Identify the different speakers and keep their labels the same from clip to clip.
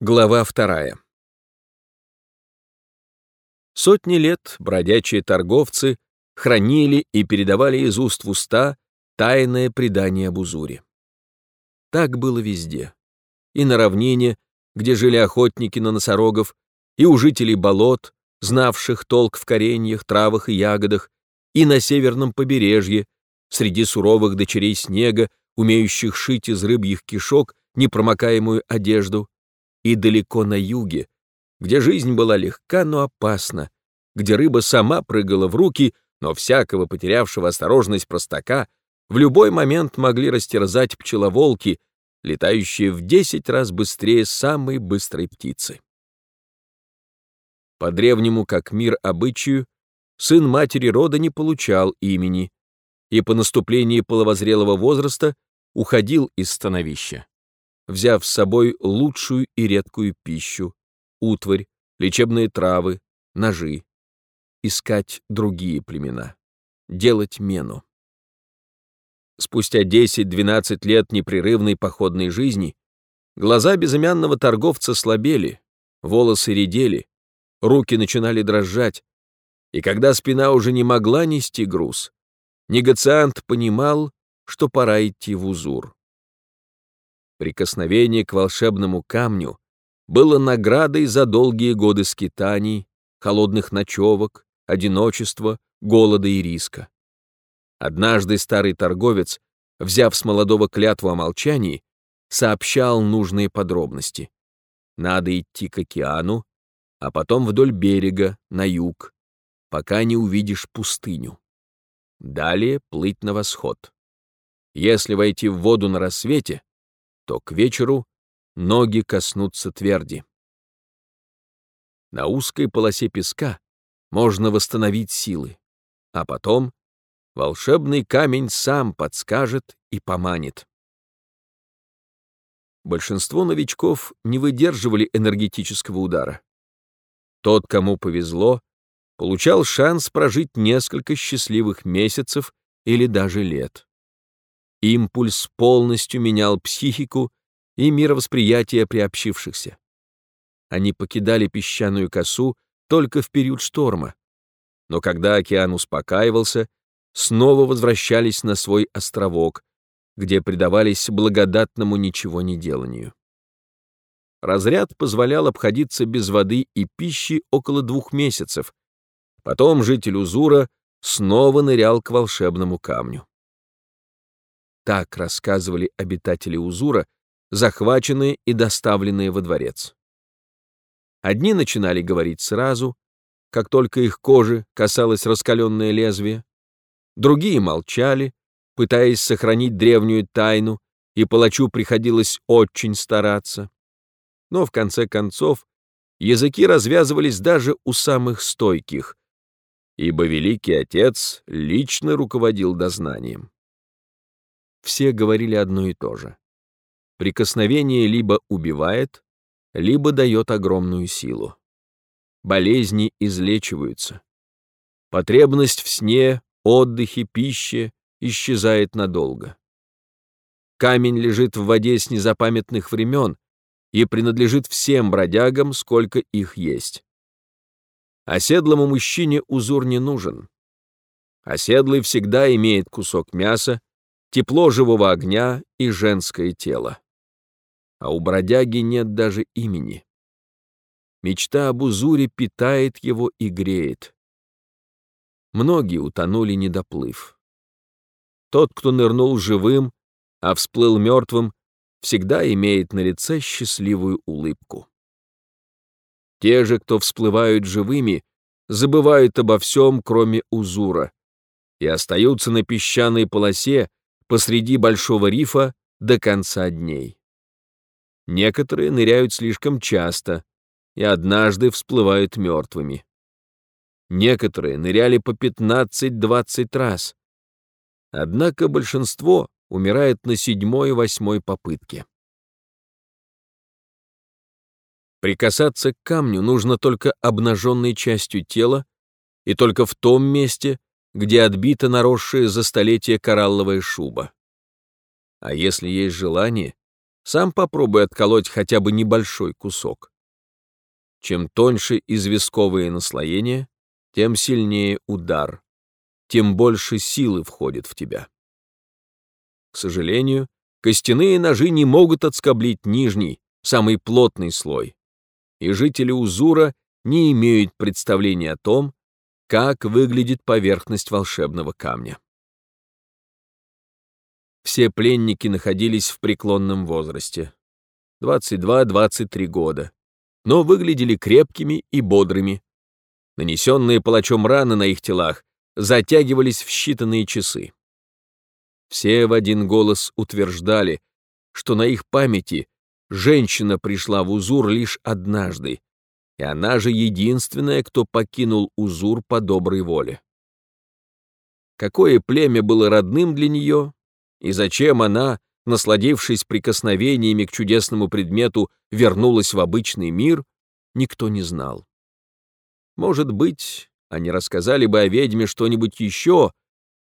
Speaker 1: Глава вторая. Сотни лет бродячие торговцы хранили и передавали из уст в уста тайное предание об Узуре. Так было везде. И на равнине, где жили охотники на носорогов, и у жителей болот, знавших толк в кореньях, травах и ягодах, и на северном побережье, среди суровых дочерей снега, умеющих шить из рыбьих кишок непромокаемую одежду, и далеко на юге, где жизнь была легка, но опасна, где рыба сама прыгала в руки, но всякого потерявшего осторожность простака в любой момент могли растерзать пчеловолки, летающие в десять раз быстрее самой быстрой птицы. По древнему, как мир обычаю, сын матери рода не получал имени и по наступлении половозрелого возраста уходил из становища взяв с собой лучшую и редкую пищу, утварь, лечебные травы, ножи, искать другие племена, делать мену. Спустя 10-12 лет непрерывной походной жизни глаза безымянного торговца слабели, волосы редели, руки начинали дрожать, и когда спина уже не могла нести груз, негациант понимал, что пора идти в узур. Прикосновение к волшебному камню было наградой за долгие годы скитаний, холодных ночевок, одиночества, голода и риска. Однажды старый торговец, взяв с молодого клятву о молчании, сообщал нужные подробности. Надо идти к океану, а потом вдоль берега, на юг, пока не увидишь пустыню. Далее плыть на восход. Если войти в воду на рассвете, то к вечеру ноги коснутся тверди. На узкой полосе песка можно восстановить силы, а потом волшебный камень сам подскажет и поманит. Большинство новичков не выдерживали энергетического удара. Тот, кому повезло, получал шанс прожить несколько счастливых месяцев или даже лет. Импульс полностью менял психику и мировосприятие приобщившихся. Они покидали песчаную косу только в период шторма, но когда океан успокаивался, снова возвращались на свой островок, где предавались благодатному ничего не деланию. Разряд позволял обходиться без воды и пищи около двух месяцев. Потом житель Узура снова нырял к волшебному камню. Так рассказывали обитатели Узура, захваченные и доставленные во дворец. Одни начинали говорить сразу, как только их кожи касалось раскаленное лезвие, другие молчали, пытаясь сохранить древнюю тайну, и палачу приходилось очень стараться. Но в конце концов языки развязывались даже у самых стойких, ибо Великий Отец лично руководил дознанием все говорили одно и то же. Прикосновение либо убивает, либо дает огромную силу. Болезни излечиваются. Потребность в сне, отдыхе, пище исчезает надолго. Камень лежит в воде с незапамятных времен и принадлежит всем бродягам, сколько их есть. Оседлому мужчине узор не нужен. Оседлый всегда имеет кусок мяса тепло живого огня и женское тело. А у бродяги нет даже имени. Мечта об узуре питает его и греет. Многие утонули, не доплыв. Тот, кто нырнул живым, а всплыл мертвым, всегда имеет на лице счастливую улыбку. Те же, кто всплывают живыми, забывают обо всем, кроме узура, и остаются на песчаной полосе, посреди большого рифа до конца дней. Некоторые ныряют слишком часто и однажды всплывают мертвыми. Некоторые ныряли по 15-20 раз. Однако большинство умирает на седьмой-восьмой попытке. Прикасаться к камню нужно только обнаженной частью тела и только в том месте, где отбита наросшая за столетие коралловая шуба. А если есть желание, Сам попробуй отколоть хотя бы небольшой кусок. Чем тоньше известковые наслоения, тем сильнее удар, тем больше силы входит в тебя. К сожалению, костяные ножи не могут отскоблить нижний, самый плотный слой, и жители Узура не имеют представления о том, как выглядит поверхность волшебного камня. Все пленники находились в преклонном возрасте, 22-23 года, но выглядели крепкими и бодрыми. Нанесенные палачом раны на их телах затягивались в считанные часы. Все в один голос утверждали, что на их памяти женщина пришла в Узур лишь однажды, и она же единственная, кто покинул Узур по доброй воле. Какое племя было родным для нее, и зачем она, насладившись прикосновениями к чудесному предмету, вернулась в обычный мир, никто не знал. Может быть, они рассказали бы о ведьме что-нибудь еще,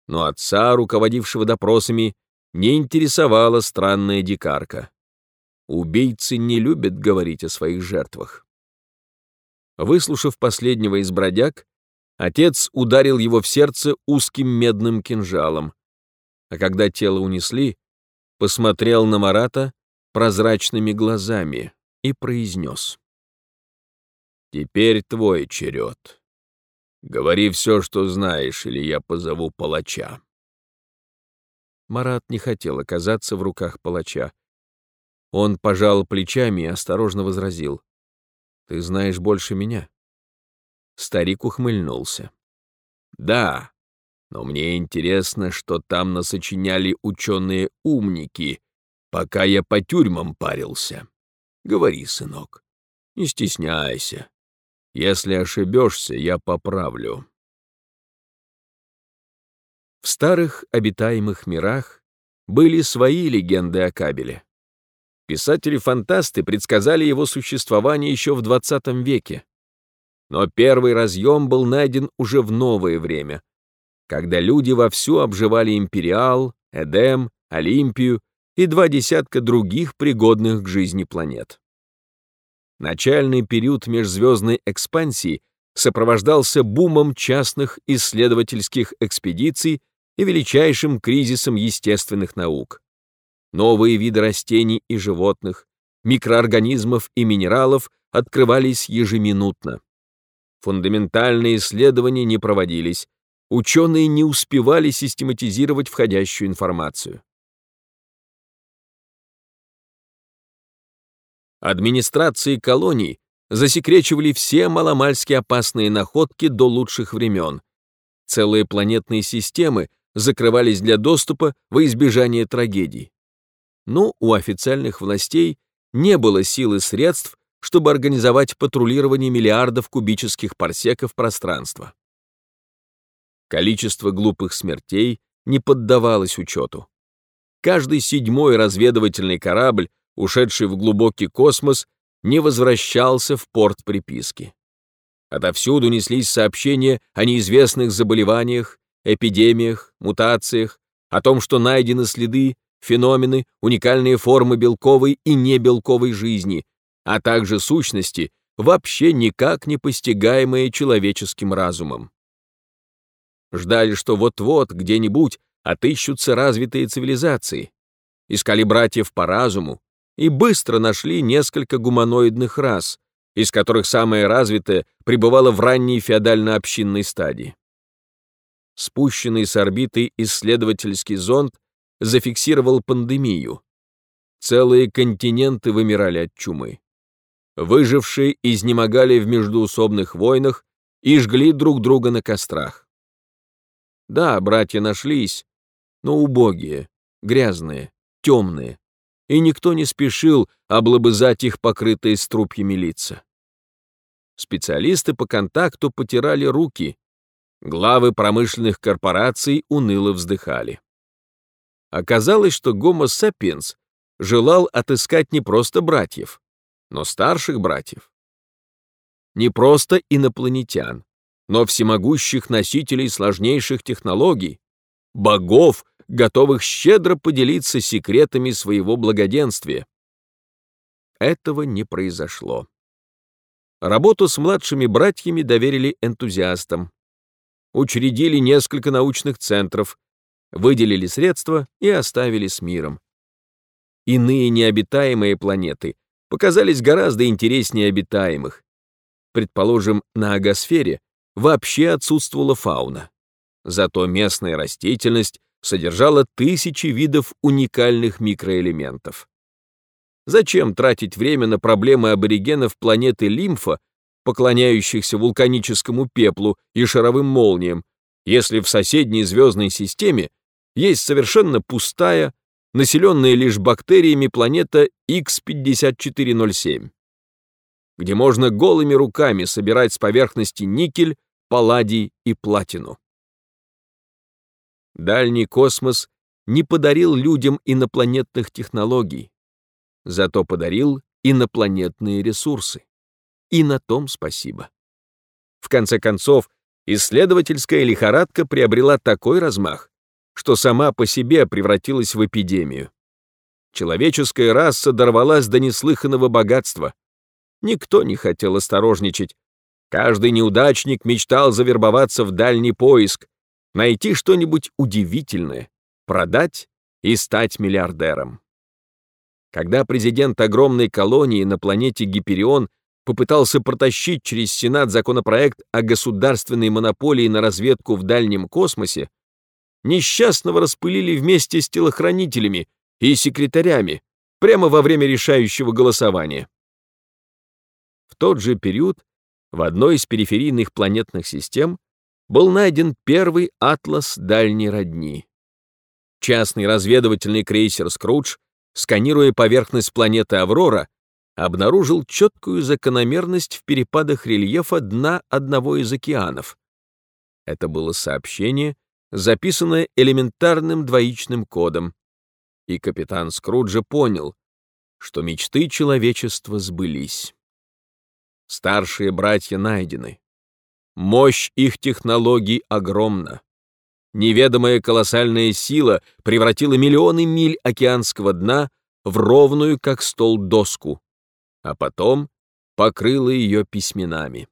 Speaker 1: но отца, руководившего допросами, не интересовала странная дикарка. Убийцы не любят говорить о своих жертвах. Выслушав последнего из бродяг, отец ударил его в сердце узким медным кинжалом, а когда тело унесли, посмотрел на Марата прозрачными глазами и произнес. «Теперь твой черед. Говори все, что знаешь, или я позову палача». Марат не хотел оказаться в руках палача. Он пожал плечами и осторожно возразил. Ты знаешь больше меня. Старик ухмыльнулся. Да, но мне интересно, что там насочиняли ученые-умники, пока я по тюрьмам парился. Говори, сынок, не стесняйся. Если ошибешься, я поправлю. В старых обитаемых мирах были свои легенды о кабеле. Писатели-фантасты предсказали его существование еще в 20 веке. Но первый разъем был найден уже в новое время, когда люди вовсю обживали Империал, Эдем, Олимпию и два десятка других пригодных к жизни планет. Начальный период межзвездной экспансии сопровождался бумом частных исследовательских экспедиций и величайшим кризисом естественных наук новые виды растений и животных, микроорганизмов и минералов открывались ежеминутно. Фундаментальные исследования не проводились, ученые не успевали систематизировать входящую информацию. Администрации колоний засекречивали все маломальски опасные находки до лучших времен. Целые планетные системы закрывались для доступа во избежание трагедий но у официальных властей не было сил и средств, чтобы организовать патрулирование миллиардов кубических парсеков пространства. Количество глупых смертей не поддавалось учету. Каждый седьмой разведывательный корабль, ушедший в глубокий космос, не возвращался в порт приписки. Отовсюду неслись сообщения о неизвестных заболеваниях, эпидемиях, мутациях, о том, что найдены следы феномены, уникальные формы белковой и небелковой жизни, а также сущности, вообще никак не постигаемые человеческим разумом. Ждали, что вот-вот где-нибудь отыщутся развитые цивилизации, искали братьев по разуму и быстро нашли несколько гуманоидных рас, из которых самая развитая пребывала в ранней феодально-общинной стадии. Спущенный с орбиты исследовательский зонд зафиксировал пандемию. Целые континенты вымирали от чумы. Выжившие изнемогали в междуусобных войнах и жгли друг друга на кострах. Да, братья нашлись, но убогие, грязные, темные, и никто не спешил облобызать их покрытые струпьями лица. Специалисты по контакту потирали руки, главы промышленных корпораций уныло вздыхали. Оказалось, что Гомо sapiens желал отыскать не просто братьев, но старших братьев. Не просто инопланетян, но всемогущих носителей сложнейших технологий, богов, готовых щедро поделиться секретами своего благоденствия. этого не произошло. Работу с младшими братьями доверили энтузиастам. Учредили несколько научных центров, выделили средства и оставили с миром. Иные необитаемые планеты показались гораздо интереснее обитаемых. Предположим, на агосфере вообще отсутствовала фауна. Зато местная растительность содержала тысячи видов уникальных микроэлементов. Зачем тратить время на проблемы аборигенов планеты Лимфа, поклоняющихся вулканическому пеплу и шаровым молниям, если в соседней звездной системе есть совершенно пустая, населенная лишь бактериями планета X5407, где можно голыми руками собирать с поверхности никель, палладий и платину. Дальний космос не подарил людям инопланетных технологий, зато подарил инопланетные ресурсы. И на том спасибо. В конце концов, исследовательская лихорадка приобрела такой размах, что сама по себе превратилась в эпидемию. Человеческая раса дорвалась до неслыханного богатства. Никто не хотел осторожничать. Каждый неудачник мечтал завербоваться в дальний поиск, найти что-нибудь удивительное, продать и стать миллиардером. Когда президент огромной колонии на планете Гиперион попытался протащить через Сенат законопроект о государственной монополии на разведку в дальнем космосе, несчастного распылили вместе с телохранителями и секретарями прямо во время решающего голосования. В тот же период в одной из периферийных планетных систем был найден первый атлас дальней родни. Частный разведывательный крейсер «Скрудж», сканируя поверхность планеты Аврора, обнаружил четкую закономерность в перепадах рельефа дна одного из океанов. Это было сообщение, записанное элементарным двоичным кодом, и капитан Скруджа понял, что мечты человечества сбылись. Старшие братья найдены. Мощь их технологий огромна. Неведомая колоссальная сила превратила миллионы миль океанского дна в ровную, как стол, доску, а потом покрыла ее письменами.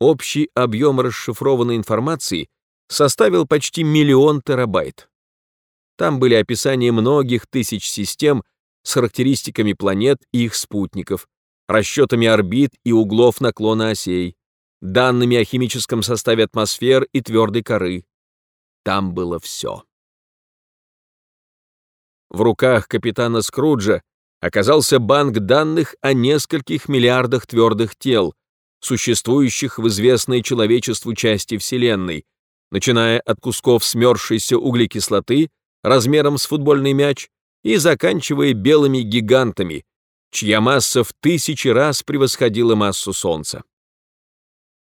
Speaker 1: Общий объем расшифрованной информации составил почти миллион терабайт. Там были описания многих тысяч систем с характеристиками планет и их спутников, расчетами орбит и углов наклона осей, данными о химическом составе атмосфер и твердой коры. Там было все. В руках капитана Скруджа оказался банк данных о нескольких миллиардах твердых тел, существующих в известной человечеству части Вселенной, начиная от кусков смерзшейся углекислоты размером с футбольный мяч и заканчивая белыми гигантами, чья масса в тысячи раз превосходила массу Солнца.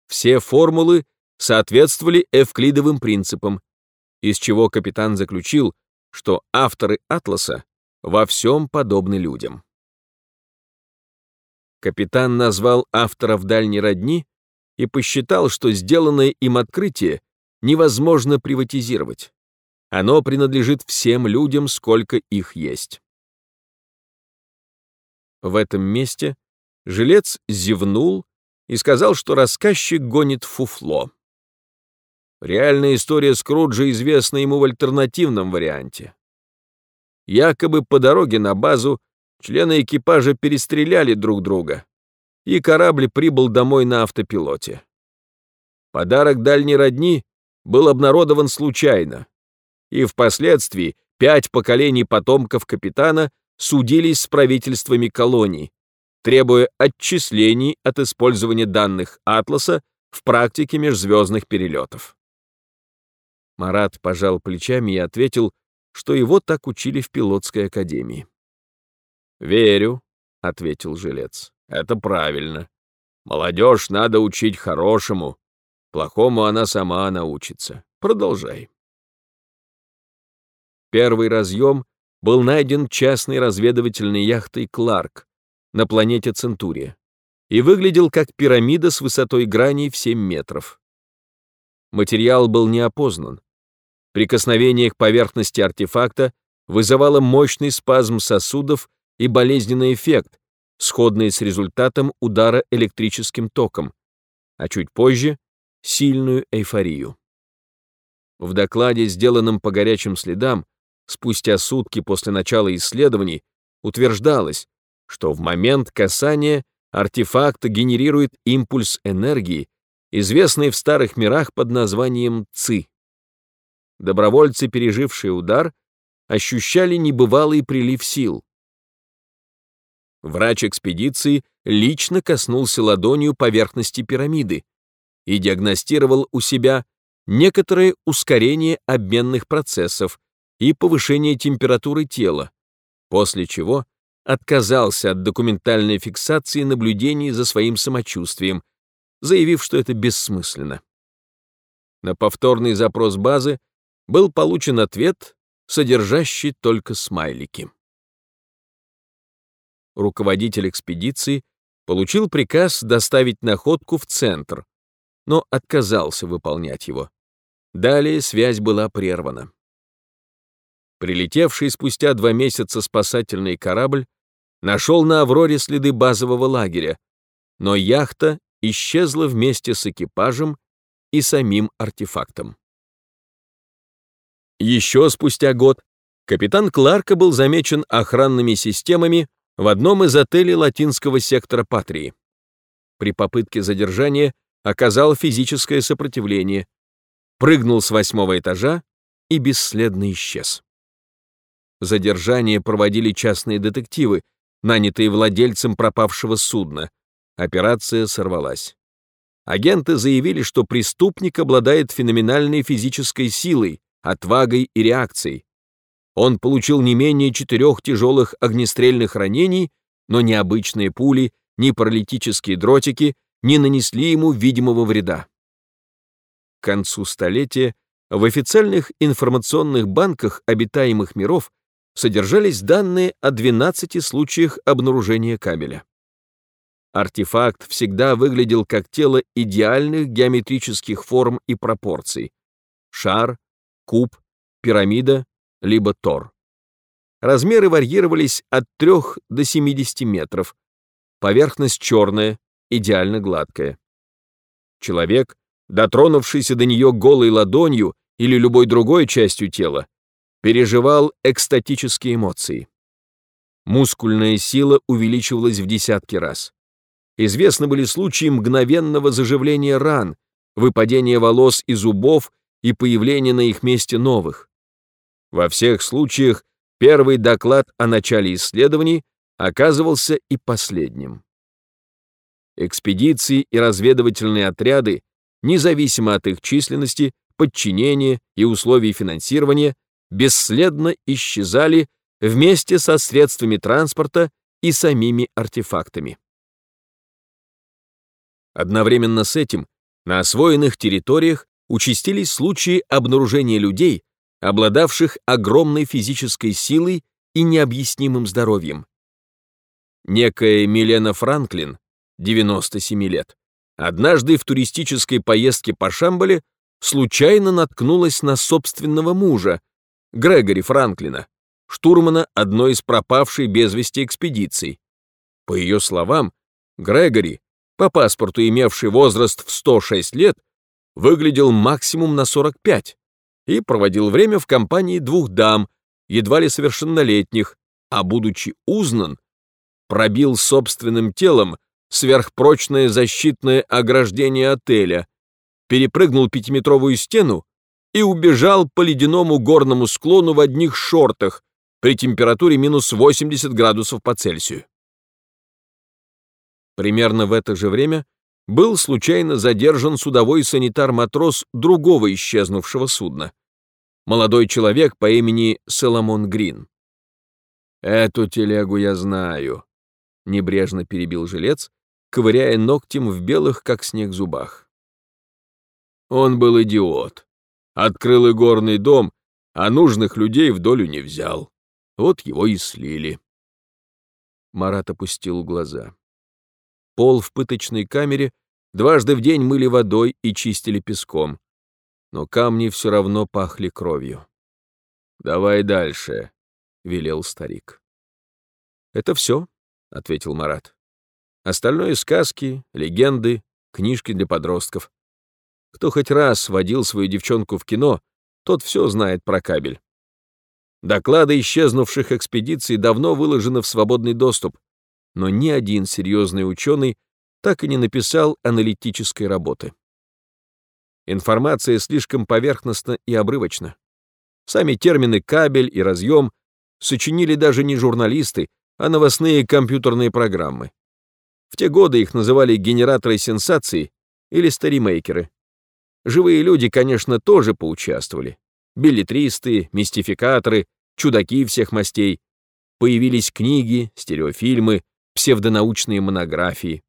Speaker 1: Все формулы соответствовали эвклидовым принципам, из чего капитан заключил, что авторы «Атласа» во всем подобны людям. Капитан назвал авторов дальней родни и посчитал, что сделанное им открытие невозможно приватизировать. Оно принадлежит всем людям, сколько их есть. В этом месте жилец зевнул и сказал, что рассказчик гонит фуфло. Реальная история Скруджа известна ему в альтернативном варианте. Якобы по дороге на базу члены экипажа перестреляли друг друга, и корабль прибыл домой на автопилоте. Подарок дальней родни был обнародован случайно, и впоследствии пять поколений потомков капитана судились с правительствами колоний, требуя отчислений от использования данных «Атласа» в практике межзвездных перелетов. Марат пожал плечами и ответил, что его так учили в пилотской академии. «Верю», — ответил жилец, — «это правильно. Молодежь надо учить хорошему, плохому она сама научится. Продолжай». Первый разъем был найден частной разведывательной яхтой «Кларк» на планете Центурия и выглядел как пирамида с высотой граней в 7 метров. Материал был не опознан. Прикосновение к поверхности артефакта вызывало мощный спазм сосудов и болезненный эффект, сходный с результатом удара электрическим током, а чуть позже — сильную эйфорию. В докладе, сделанном по горячим следам, спустя сутки после начала исследований, утверждалось, что в момент касания артефакт генерирует импульс энергии, известный в старых мирах под названием ЦИ. Добровольцы, пережившие удар, ощущали небывалый прилив сил. Врач экспедиции лично коснулся ладонью поверхности пирамиды и диагностировал у себя некоторое ускорение обменных процессов и повышение температуры тела, после чего отказался от документальной фиксации наблюдений за своим самочувствием, заявив, что это бессмысленно. На повторный запрос базы был получен ответ, содержащий только смайлики. Руководитель экспедиции получил приказ доставить находку в центр, но отказался выполнять его. Далее связь была прервана. Прилетевший спустя два месяца спасательный корабль нашел на Авроре следы базового лагеря, но яхта исчезла вместе с экипажем и самим артефактом. Еще спустя год капитан Кларка был замечен охранными системами в одном из отелей латинского сектора Патрии. При попытке задержания оказал физическое сопротивление, прыгнул с восьмого этажа и бесследно исчез. Задержание проводили частные детективы, нанятые владельцем пропавшего судна. Операция сорвалась. Агенты заявили, что преступник обладает феноменальной физической силой, отвагой и реакцией. Он получил не менее четырех тяжелых огнестрельных ранений, но ни обычные пули, ни паралитические дротики не нанесли ему видимого вреда. К концу столетия в официальных информационных банках обитаемых миров содержались данные о 12 случаях обнаружения кабеля. Артефакт всегда выглядел как тело идеальных геометрических форм и пропорций. Шар, куб, пирамида, либо тор. Размеры варьировались от 3 до 70 метров. Поверхность черная, идеально гладкая. Человек, дотронувшийся до нее голой ладонью или любой другой частью тела, переживал экстатические эмоции. Мускульная сила увеличивалась в десятки раз. Известны были случаи мгновенного заживления ран, выпадения волос и зубов и появление на их месте новых. Во всех случаях первый доклад о начале исследований оказывался и последним. Экспедиции и разведывательные отряды, независимо от их численности, подчинения и условий финансирования, бесследно исчезали вместе со средствами транспорта и самими артефактами. Одновременно с этим на освоенных территориях участились случаи обнаружения людей, обладавших огромной физической силой и необъяснимым здоровьем. Некая Милена Франклин, 97 лет, однажды в туристической поездке по Шамбале случайно наткнулась на собственного мужа, Грегори Франклина, штурмана одной из пропавшей без вести экспедиций. По ее словам, Грегори, по паспорту имевший возраст в 106 лет, выглядел максимум на 45 и проводил время в компании двух дам, едва ли совершеннолетних, а, будучи узнан, пробил собственным телом сверхпрочное защитное ограждение отеля, перепрыгнул пятиметровую стену и убежал по ледяному горному склону в одних шортах при температуре минус 80 градусов по Цельсию. Примерно в это же время был случайно задержан судовой санитар-матрос другого исчезнувшего судна. Молодой человек по имени Соломон Грин. «Эту телегу я знаю», — небрежно перебил жилец, ковыряя ногтем в белых, как снег, зубах. Он был идиот. Открыл игорный дом, а нужных людей в долю не взял. Вот его и слили. Марат опустил глаза. Пол в пыточной камере дважды в день мыли водой и чистили песком, но камни все равно пахли кровью. «Давай дальше», — велел старик. Это все, ответил Марат. Остальное — сказки, легенды, книжки для подростков. Кто хоть раз водил свою девчонку в кино, тот все знает про кабель. Доклады исчезнувших экспедиций давно выложены в свободный доступ, но ни один серьезный ученый так и не написал аналитической работы. Информация слишком поверхностна и обрывочна. Сами термины «кабель» и «разъем» сочинили даже не журналисты, а новостные компьютерные программы. В те годы их называли генераторы сенсаций или старимейкеры. Живые люди, конечно, тоже поучаствовали. Билетристы, мистификаторы, чудаки всех мастей. Появились книги, стереофильмы, псевдонаучные монографии.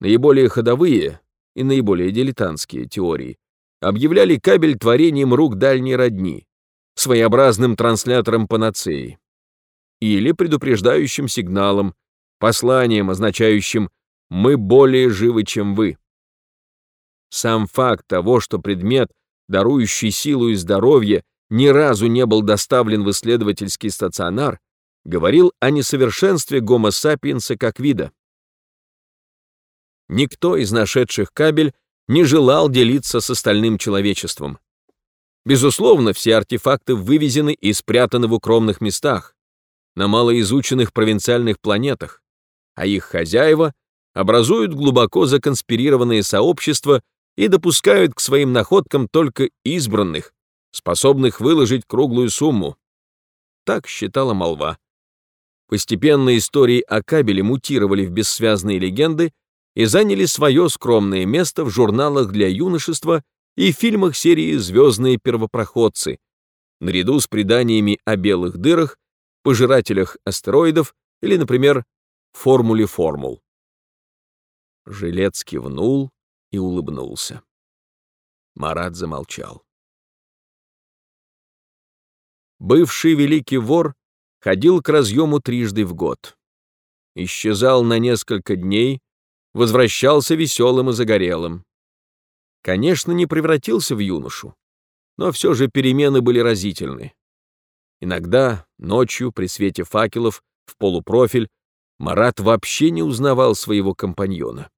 Speaker 1: Наиболее ходовые и наиболее дилетантские теории объявляли кабель творением рук дальней родни, своеобразным транслятором панацеи или предупреждающим сигналом, посланием, означающим «мы более живы, чем вы». Сам факт того, что предмет, дарующий силу и здоровье, ни разу не был доставлен в исследовательский стационар, говорил о несовершенстве гомо как вида. Никто из нашедших кабель не желал делиться с остальным человечеством. Безусловно, все артефакты вывезены и спрятаны в укромных местах, на малоизученных провинциальных планетах, а их хозяева образуют глубоко законспирированные сообщества и допускают к своим находкам только избранных, способных выложить круглую сумму. Так считала молва. Постепенно истории о кабеле мутировали в бессвязные легенды и заняли свое скромное место в журналах для юношества и фильмах серии «Звездные первопроходцы», наряду с преданиями о белых дырах, пожирателях астероидов или, например, формуле формул. Жилец кивнул и улыбнулся. Марат замолчал. Бывший великий вор ходил к разъему трижды в год. Исчезал на несколько дней, возвращался веселым и загорелым. Конечно, не превратился в юношу, но все же перемены были разительны. Иногда, ночью, при свете факелов, в полупрофиль, Марат вообще не узнавал своего компаньона.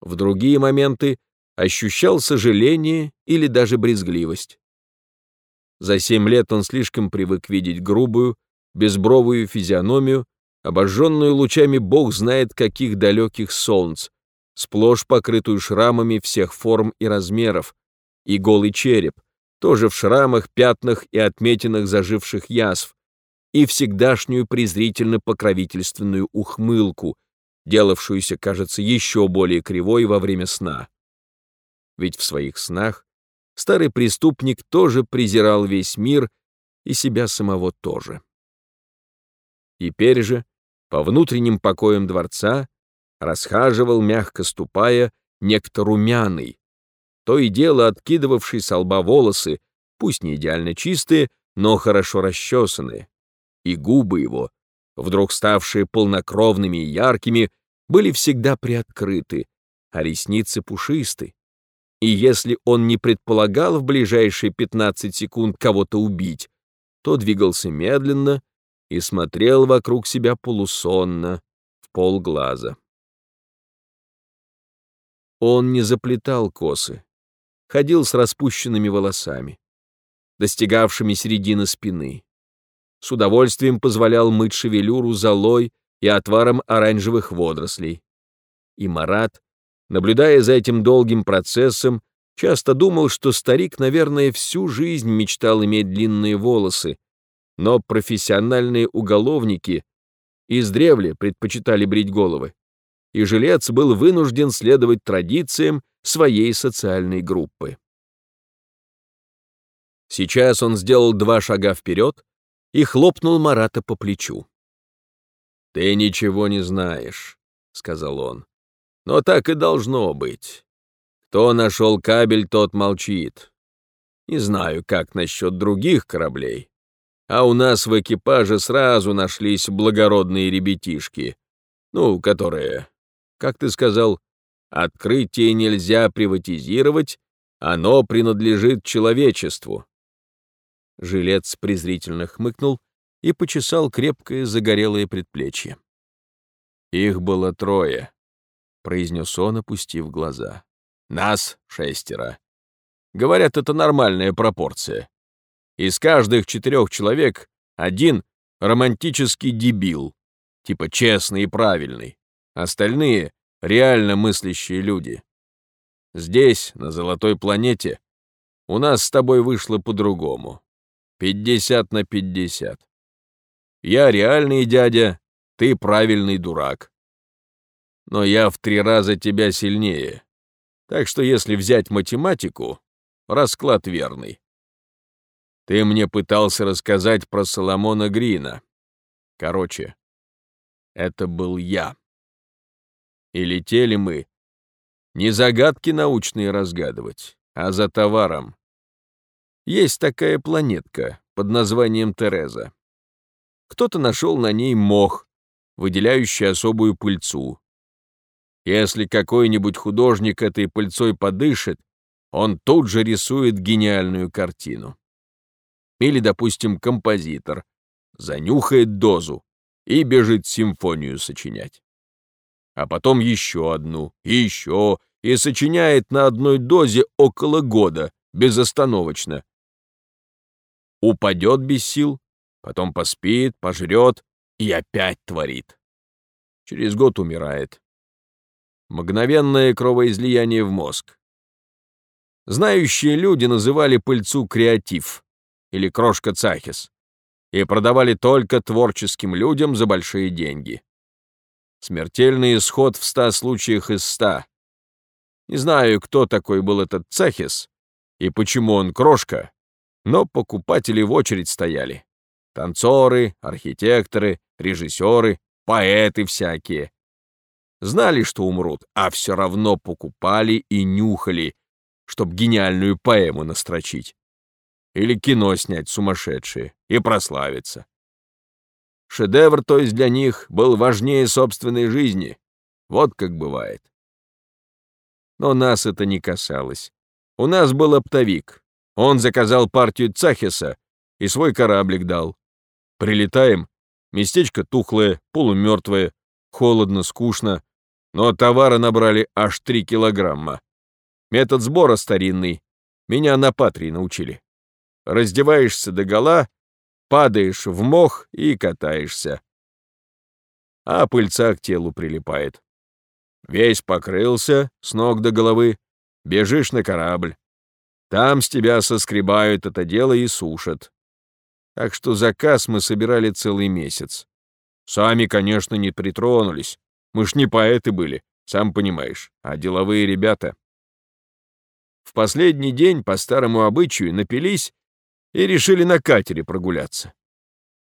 Speaker 1: В другие моменты ощущал сожаление или даже брезгливость. За семь лет он слишком привык видеть грубую, безбровую физиономию, обожженную лучами бог знает каких далеких солнц, сплошь покрытую шрамами всех форм и размеров, и голый череп, тоже в шрамах, пятнах и отметинах заживших язв, и всегдашнюю презрительно-покровительственную ухмылку, делавшуюся, кажется, еще более кривой во время сна. Ведь в своих снах старый преступник тоже презирал весь мир и себя самого тоже. Теперь же, по внутренним покоям дворца, расхаживал, мягко ступая, некто румяный, то и дело откидывавший с лба волосы, пусть не идеально чистые, но хорошо расчесанные, и губы его, вдруг ставшие полнокровными и яркими, были всегда приоткрыты, а ресницы пушисты. И если он не предполагал в ближайшие 15 секунд кого-то убить, то двигался медленно и смотрел вокруг себя полусонно, в полглаза. Он не заплетал косы, ходил с распущенными волосами, достигавшими середины спины. С удовольствием позволял мыть шевелюру золой и отваром оранжевых водорослей. И Марат, наблюдая за этим долгим процессом, часто думал, что старик, наверное, всю жизнь мечтал иметь длинные волосы, но профессиональные уголовники издревле предпочитали брить головы, и жилец был вынужден следовать традициям своей социальной группы. Сейчас он сделал два шага вперед и хлопнул Марата по плечу. «Ты ничего не знаешь», — сказал он. «Но так и должно быть. Кто нашел кабель, тот молчит. Не знаю, как насчет других кораблей. А у нас в экипаже сразу нашлись благородные ребятишки. Ну, которые, как ты сказал, Открытие нельзя приватизировать, оно принадлежит человечеству. Жилец презрительно хмыкнул и почесал крепкое загорелое предплечье. «Их было трое», — произнес он, опустив глаза. «Нас шестеро. Говорят, это нормальная пропорция. Из каждых четырех человек один романтический дебил, типа честный и правильный. Остальные — реально мыслящие люди. Здесь, на золотой планете, у нас с тобой вышло по-другому. Пятьдесят на пятьдесят. Я реальный дядя, ты правильный дурак. Но я в три раза тебя сильнее. Так что если взять математику, расклад верный. Ты мне пытался рассказать про Соломона Грина. Короче, это был я. И летели мы не загадки научные разгадывать, а за товаром. Есть такая планетка под названием Тереза. Кто-то нашел на ней мох, выделяющий особую пыльцу. Если какой-нибудь художник этой пыльцой подышит, он тут же рисует гениальную картину. Или, допустим, композитор занюхает дозу и бежит симфонию сочинять. А потом еще одну, и еще, и сочиняет на одной дозе около года, безостановочно. Упадет без сил, потом поспит, пожрет и опять творит. Через год умирает. Мгновенное кровоизлияние в мозг. Знающие люди называли пыльцу креатив или крошка цахис и продавали только творческим людям за большие деньги. Смертельный исход в ста случаях из ста. Не знаю, кто такой был этот цахис и почему он крошка, но покупатели в очередь стояли. Танцоры, архитекторы, режиссеры, поэты всякие. Знали, что умрут, а все равно покупали и нюхали, чтоб гениальную поэму настрочить. Или кино снять сумасшедшие и прославиться. Шедевр, то есть для них, был важнее собственной жизни. Вот как бывает. Но нас это не касалось. У нас был оптовик. Он заказал партию Цахиса и свой кораблик дал. Прилетаем, местечко тухлое, полумертвое, холодно, скучно, но товара набрали аж три килограмма. Метод сбора старинный. Меня на патрии научили. Раздеваешься до гола, падаешь в мох и катаешься. А пыльца к телу прилипает. Весь покрылся с ног до головы, бежишь на корабль. Там с тебя соскребают это дело и сушат. Так что заказ мы собирали целый месяц. Сами, конечно, не притронулись. Мы ж не поэты были, сам понимаешь, а деловые ребята. В последний день по старому обычаю напились и решили на катере прогуляться.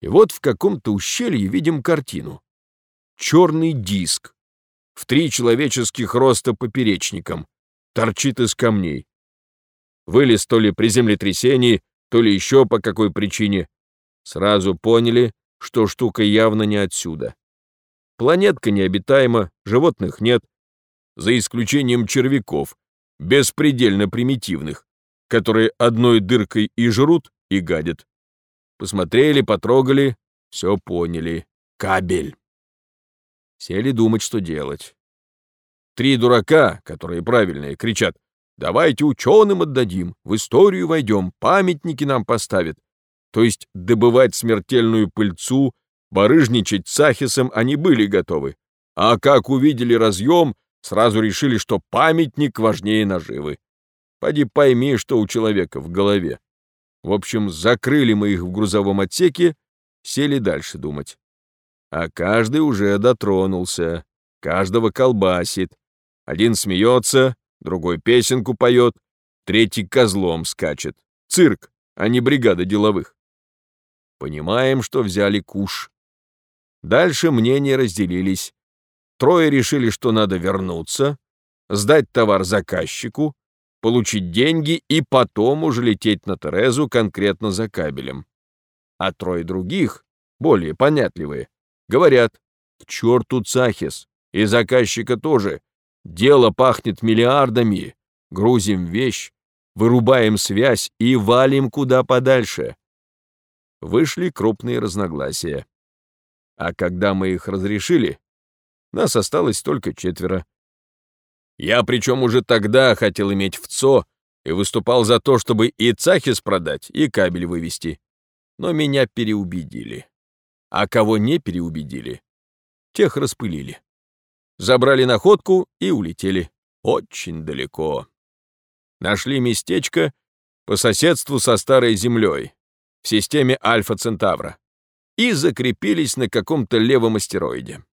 Speaker 1: И вот в каком-то ущелье видим картину. Черный диск в три человеческих роста поперечником торчит из камней. Вылез то ли при землетрясении, то ли еще по какой причине, сразу поняли, что штука явно не отсюда. Планетка необитаема, животных нет, за исключением червяков, беспредельно примитивных, которые одной дыркой и жрут, и гадят. Посмотрели, потрогали, все поняли. Кабель. Сели думать, что делать. Три дурака, которые правильные, кричат, Давайте ученым отдадим, в историю войдем, памятники нам поставят. То есть добывать смертельную пыльцу, барыжничать с Ахисом они были готовы. А как увидели разъем, сразу решили, что памятник важнее наживы. Поди пойми, что у человека в голове. В общем, закрыли мы их в грузовом отсеке, сели дальше думать. А каждый уже дотронулся, каждого колбасит. Один смеется, другой песенку поет, третий козлом скачет. Цирк, а не бригада деловых. Понимаем, что взяли куш. Дальше мнения разделились. Трое решили, что надо вернуться, сдать товар заказчику, получить деньги и потом уже лететь на Терезу конкретно за кабелем. А трое других, более понятливые, говорят, к черту Цахис, и заказчика тоже, Дело пахнет миллиардами. Грузим вещь, вырубаем связь и валим куда подальше. вышли крупные разногласия. А когда мы их разрешили, нас осталось только четверо. Я причем уже тогда хотел иметь ВЦО и выступал за то, чтобы и Цахис продать, и кабель вывести. Но меня переубедили. А кого не переубедили, тех распылили. Забрали находку и улетели. Очень далеко. Нашли местечко по соседству со Старой Землей в системе Альфа-Центавра и закрепились на каком-то левом астероиде.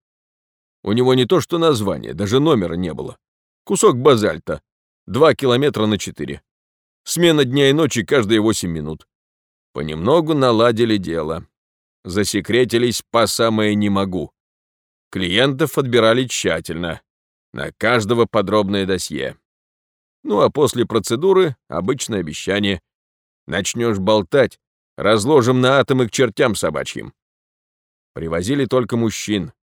Speaker 1: У него не то что название, даже номера не было. Кусок базальта, два километра на четыре. Смена дня и ночи каждые восемь минут. Понемногу наладили дело. Засекретились по самое не могу. Клиентов отбирали тщательно. На каждого подробное досье. Ну а после процедуры обычное обещание. Начнешь болтать, разложим на атомы к чертям собачьим. Привозили только мужчин,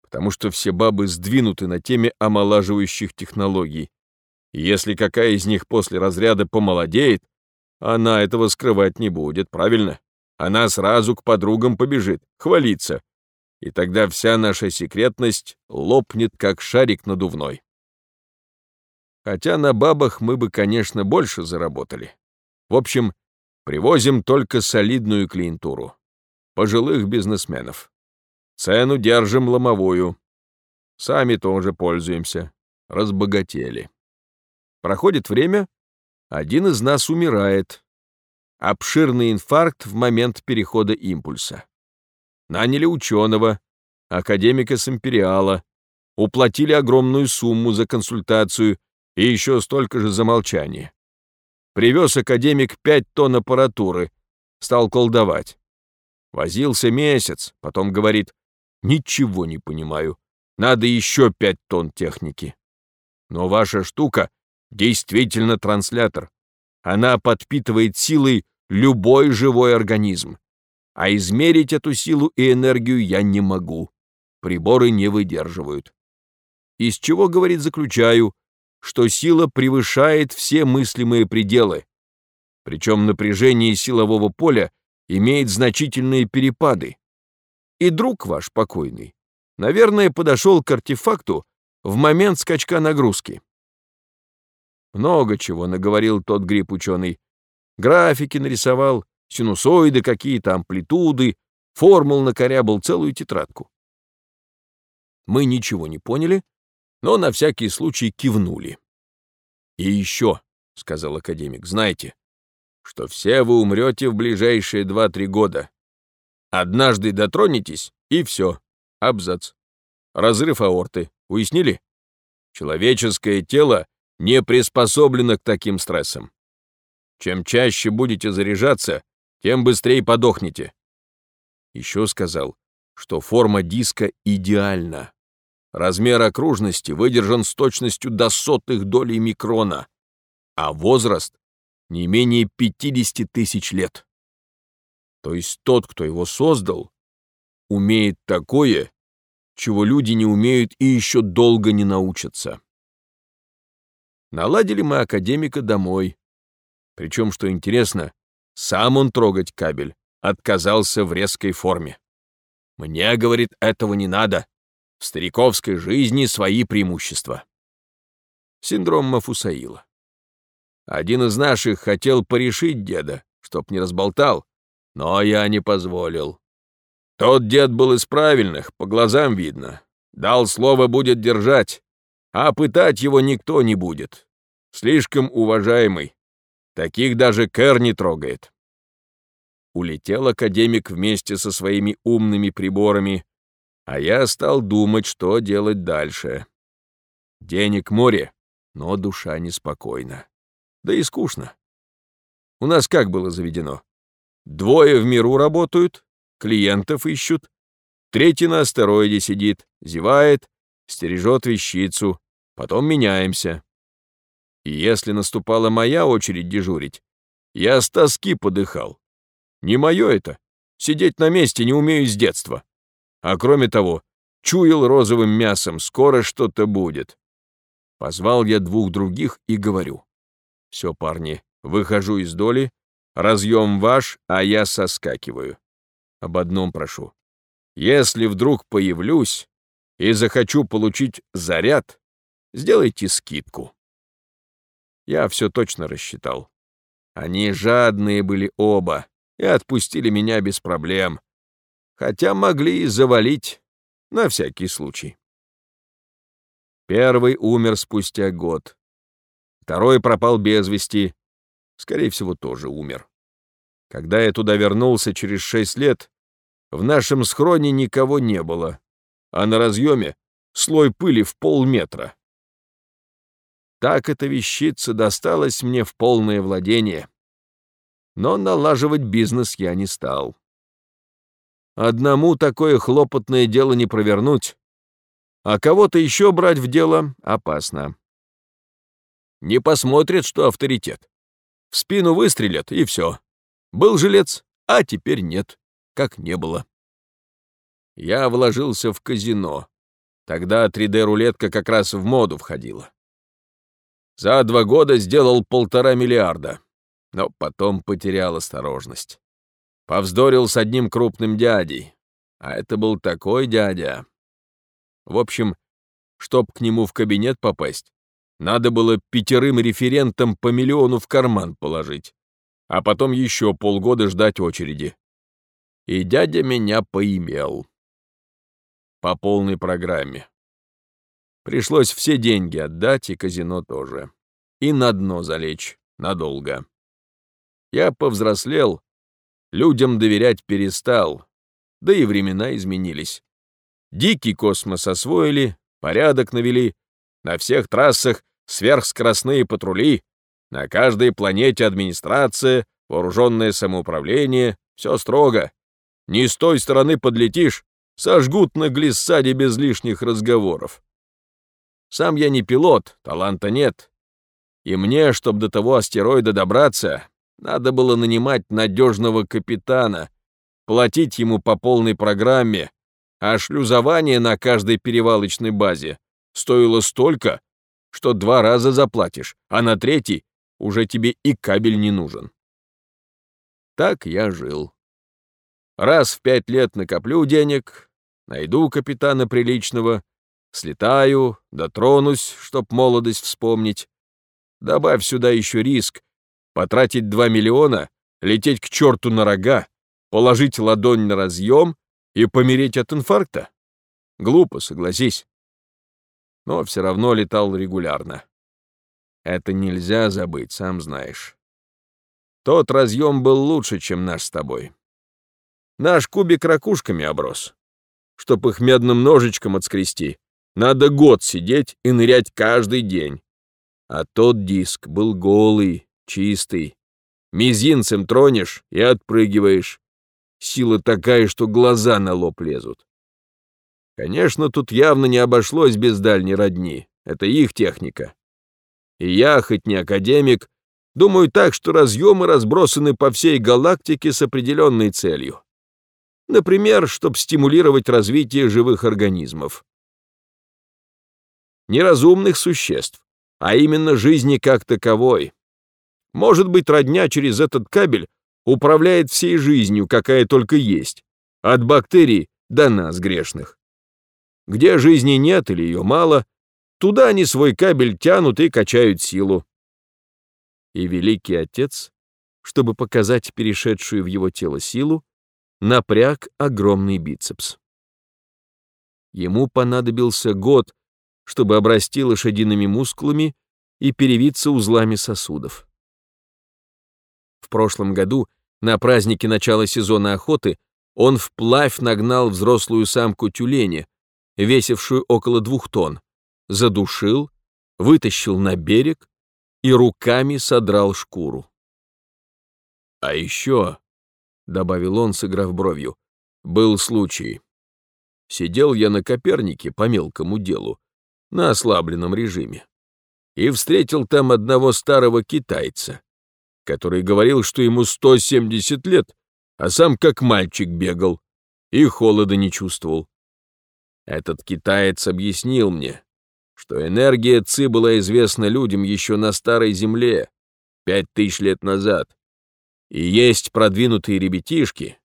Speaker 1: потому что все бабы сдвинуты на теме омолаживающих технологий. И если какая из них после разряда помолодеет, она этого скрывать не будет, правильно? Она сразу к подругам побежит, хвалиться. И тогда вся наша секретность лопнет, как шарик надувной. Хотя на бабах мы бы, конечно, больше заработали. В общем, привозим только солидную клиентуру. Пожилых бизнесменов. Цену держим ломовую. Сами тоже пользуемся. Разбогатели. Проходит время, один из нас умирает. Обширный инфаркт в момент перехода импульса. Наняли ученого, академика с империала, уплатили огромную сумму за консультацию и еще столько же за молчание. Привез академик пять тонн аппаратуры, стал колдовать. Возился месяц, потом говорит, Ничего не понимаю. Надо еще пять тонн техники. Но ваша штука действительно транслятор. Она подпитывает силой любой живой организм. А измерить эту силу и энергию я не могу. Приборы не выдерживают. Из чего, говорит, заключаю, что сила превышает все мыслимые пределы. Причем напряжение силового поля имеет значительные перепады. И друг ваш покойный, наверное, подошел к артефакту в момент скачка нагрузки. Много чего наговорил тот гриб-ученый. Графики нарисовал, синусоиды какие-то, амплитуды, формул накорябал целую тетрадку. Мы ничего не поняли, но на всякий случай кивнули. «И еще», — сказал академик, — «знайте, что все вы умрете в ближайшие два-три года. Однажды дотронетесь, и все. Абзац. Разрыв аорты. Уяснили? Человеческое тело не приспособлено к таким стрессам. Чем чаще будете заряжаться, тем быстрее подохнете. Еще сказал, что форма диска идеальна. Размер окружности выдержан с точностью до сотых долей микрона, а возраст не менее 50 тысяч лет. То есть тот, кто его создал, умеет такое, чего люди не умеют и еще долго не научатся. Наладили мы академика домой. Причем, что интересно, сам он трогать кабель отказался в резкой форме. Мне, говорит, этого не надо. В стариковской жизни свои преимущества. Синдром Мафусаила. Один из наших хотел порешить деда, чтоб не разболтал, но я не позволил. Тот дед был из правильных, по глазам видно. Дал слово будет держать, а пытать его никто не будет. Слишком уважаемый. Таких даже Кэр не трогает. Улетел академик вместе со своими умными приборами, а я стал думать, что делать дальше. Денег море, но душа неспокойна. Да и скучно. У нас как было заведено? Двое в миру работают, клиентов ищут. Третий на астероиде сидит, зевает, стережет вещицу. Потом меняемся. И если наступала моя очередь дежурить, я с тоски подыхал. Не мое это. Сидеть на месте не умею с детства. А кроме того, чуял розовым мясом, скоро что-то будет. Позвал я двух других и говорю. Все, парни, выхожу из доли, разъем ваш, а я соскакиваю. Об одном прошу. Если вдруг появлюсь и захочу получить заряд, сделайте скидку. Я все точно рассчитал. Они жадные были оба и отпустили меня без проблем, хотя могли и завалить на всякий случай. Первый умер спустя год. Второй пропал без вести. Скорее всего, тоже умер. Когда я туда вернулся через шесть лет, в нашем схроне никого не было, а на разъеме слой пыли в полметра. Так эта вещица досталась мне в полное владение. Но налаживать бизнес я не стал. Одному такое хлопотное дело не провернуть, а кого-то еще брать в дело опасно. Не посмотрят, что авторитет. В спину выстрелят, и все. Был жилец, а теперь нет, как не было. Я вложился в казино. Тогда 3D-рулетка как раз в моду входила. За два года сделал полтора миллиарда, но потом потерял осторожность. Повздорил с одним крупным дядей, а это был такой дядя. В общем, чтоб к нему в кабинет попасть, надо было пятерым референтам по миллиону в карман положить, а потом еще полгода ждать очереди. И дядя меня поимел. По полной программе. Пришлось все деньги отдать, и казино тоже. И на дно залечь надолго. Я повзрослел, людям доверять перестал, да и времена изменились. Дикий космос освоили, порядок навели, на всех трассах сверхскоростные патрули, на каждой планете администрация, вооруженное самоуправление, все строго. Не с той стороны подлетишь, сожгут на глиссаде без лишних разговоров. Сам я не пилот, таланта нет. И мне, чтобы до того астероида добраться, надо было нанимать надежного капитана, платить ему по полной программе, а шлюзование на каждой перевалочной базе стоило столько, что два раза заплатишь, а на третий уже тебе и кабель не нужен. Так я жил. Раз в пять лет накоплю денег, найду капитана приличного, Слетаю, дотронусь, чтоб молодость вспомнить. Добавь сюда еще риск. Потратить два миллиона, лететь к черту на рога, положить ладонь на разъем и помереть от инфаркта? Глупо, согласись. Но все равно летал регулярно. Это нельзя забыть, сам знаешь. Тот разъем был лучше, чем наш с тобой. Наш кубик ракушками оброс. Чтоб их медным ножичком отскрести, надо год сидеть и нырять каждый день. А тот диск был голый, чистый. Мизинцем тронешь и отпрыгиваешь. Сила такая, что глаза на лоб лезут. Конечно, тут явно не обошлось без дальней родни. Это их техника. И я, хоть не академик, думаю так, что разъемы разбросаны по всей галактике с определенной целью. Например, чтобы стимулировать развитие живых организмов неразумных существ, а именно жизни как таковой. Может быть, родня через этот кабель управляет всей жизнью, какая только есть, от бактерий до нас, грешных. Где жизни нет или ее мало, туда они свой кабель тянут и качают силу. И Великий Отец, чтобы показать перешедшую в его тело силу, напряг огромный бицепс. Ему понадобился год, чтобы обрасти лошадиными мускулами и перевиться узлами сосудов. В прошлом году, на празднике начала сезона охоты, он вплавь нагнал взрослую самку тюленя, весившую около двух тонн, задушил, вытащил на берег и руками содрал шкуру. «А еще», — добавил он, сыграв бровью, — «был случай. Сидел я на Копернике по мелкому делу, на ослабленном режиме. И встретил там одного старого китайца, который говорил, что ему 170 лет, а сам как мальчик бегал и холода не чувствовал. Этот китаец объяснил мне, что энергия ЦИ была известна людям еще на Старой Земле, пять тысяч лет назад. И есть продвинутые ребятишки,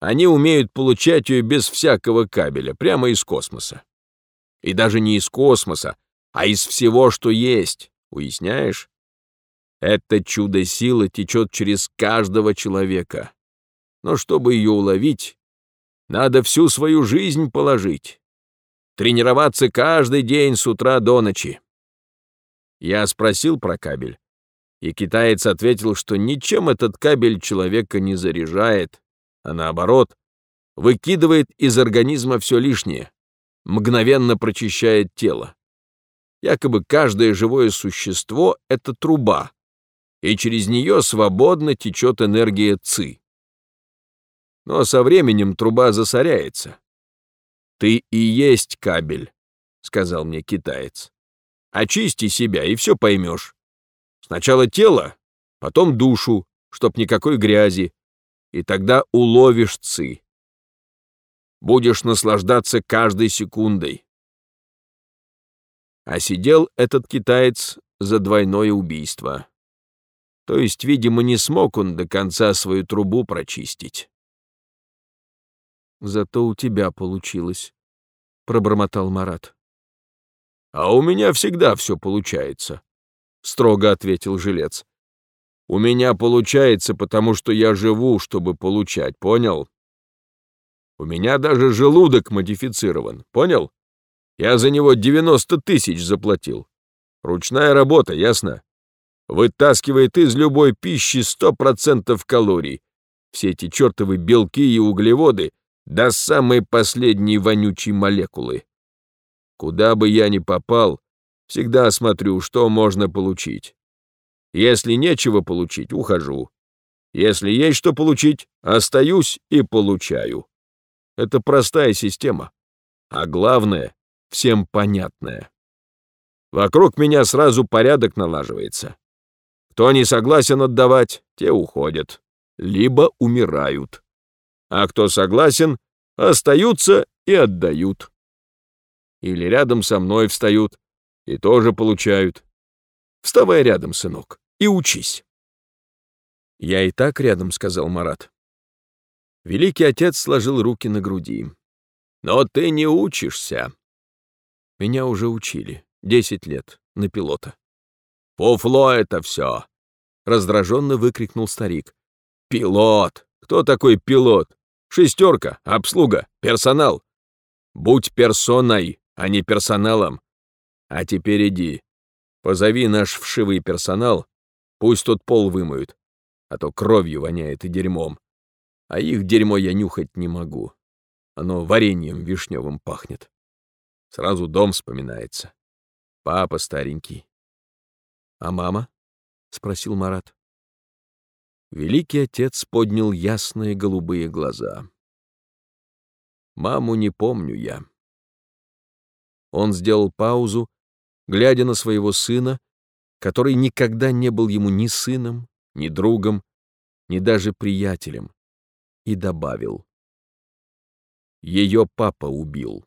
Speaker 1: они умеют получать ее без всякого кабеля, прямо из космоса. И даже не из космоса, а из всего, что есть, уясняешь? Это чудо-сила течет через каждого человека. Но чтобы ее уловить, надо всю свою жизнь положить. Тренироваться каждый день с утра до ночи. Я спросил про кабель, и китаец ответил, что ничем этот кабель человека не заряжает, а наоборот, выкидывает из организма все лишнее, мгновенно прочищает тело. Якобы каждое живое существо — это труба, и через нее свободно течет энергия ЦИ. Но со временем труба засоряется. «Ты и есть кабель», — сказал мне китаец. «Очисти себя, и все поймешь. Сначала тело, потом душу, чтоб никакой грязи, и тогда уловишь ци. Будешь наслаждаться каждой секундой. А сидел этот китаец за двойное убийство. То есть, видимо, не смог он до конца свою трубу прочистить.
Speaker 2: «Зато у тебя получилось», — пробормотал Марат.
Speaker 1: «А у меня всегда все получается», — строго ответил жилец. «У меня получается, потому что я живу, чтобы получать, понял? У меня даже желудок модифицирован, понял? Я за него 90 тысяч заплатил. Ручная работа, ясно? Вытаскивает из любой пищи 100% калорий. Все эти чертовы белки и углеводы до самой последней вонючей молекулы. Куда бы я ни попал, всегда смотрю, что можно получить. Если нечего получить, ухожу. Если есть что получить, остаюсь и получаю. Это простая система. А главное, всем понятная. Вокруг меня сразу порядок налаживается. Кто не согласен отдавать, те уходят, либо умирают. А кто согласен, остаются и отдают. Или рядом со мной встают и тоже получают. Вставай рядом, сынок, и учись.
Speaker 2: Я и так рядом, сказал Марат. Великий отец сложил руки на груди.
Speaker 1: Но ты не учишься.
Speaker 2: Меня уже учили. Десять лет. На пилота.
Speaker 1: «Фуфло это все!» — раздраженно выкрикнул старик. «Пилот! Кто такой пилот? Шестерка, обслуга, персонал. Будь персоной, а не персоналом. А теперь иди, позови наш вшивый персонал, пусть тот пол вымоют, а то кровью воняет и дерьмом. А их дерьмо я нюхать не могу. Оно вареньем вишневым пахнет. Сразу дом вспоминается. Папа старенький.
Speaker 2: «А мама?» — спросил Марат.
Speaker 1: Великий отец поднял ясные голубые глаза. «Маму не помню я».
Speaker 2: Он сделал паузу, глядя на своего сына, который никогда не был ему ни сыном, ни другом, ни даже приятелем, и добавил. Ее папа убил.